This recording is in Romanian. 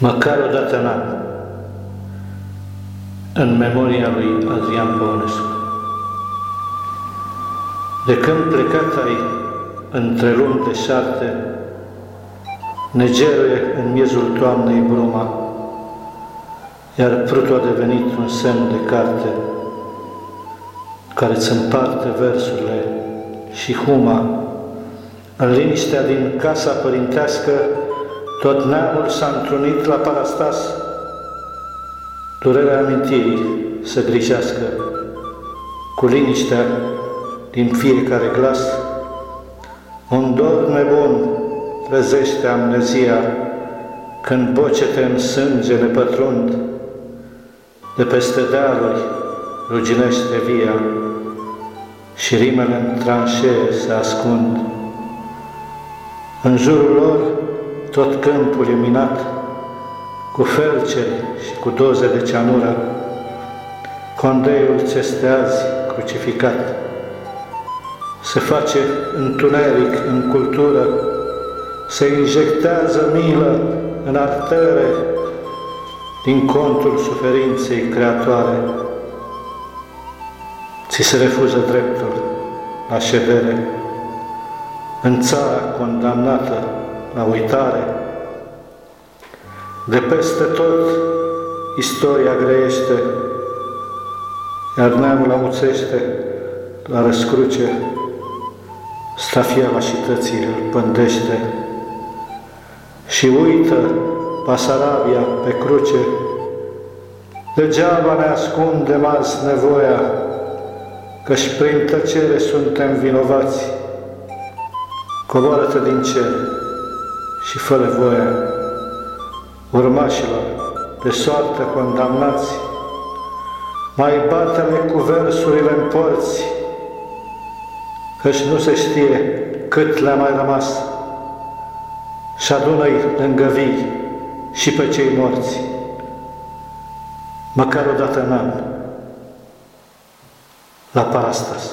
măcar o dată în an, în memoria lui Adrian Păunescu. De când plecat ai între luni de șarte, negeruie în miezul toamnei bruma, iar prutul a devenit un semn de carte care îți împarte versurile și huma. În liniștea din casa părintească, tot neamul s-a întrunit la parastas, durerea amintirii să grijească cu liniștea din fiecare glas. Un dor nebun trezește amnezia când bocete în sânge ne pătrund, de peste dealuri ruginește via și rimele în tranșee se ascund. În jurul lor tot câmpul e minat cu felceri și cu doze de ceanură. Condeiul este azi crucificat. Se face întuneric în cultură, se injectează milă în artere din contul suferinței creatoare. Ți se refuză dreptul la ședere în țara condamnată la uitare. De peste tot istoria greiește, iar neamul amuțește la răscruce, stafiala și tății îl pândește și uită Pasarabia pe cruce, degeaba ne ascunde mars nevoia, că-și prin tăcere suntem vinovați. Coboară-te din cer și fără voia urmașilor de soartă condamnați, mai bate-le cu versurile în porți, căci nu se știe cât le-a mai rămas și adună-i lângă vii și pe cei morți, măcar o dată în an, la Parastas.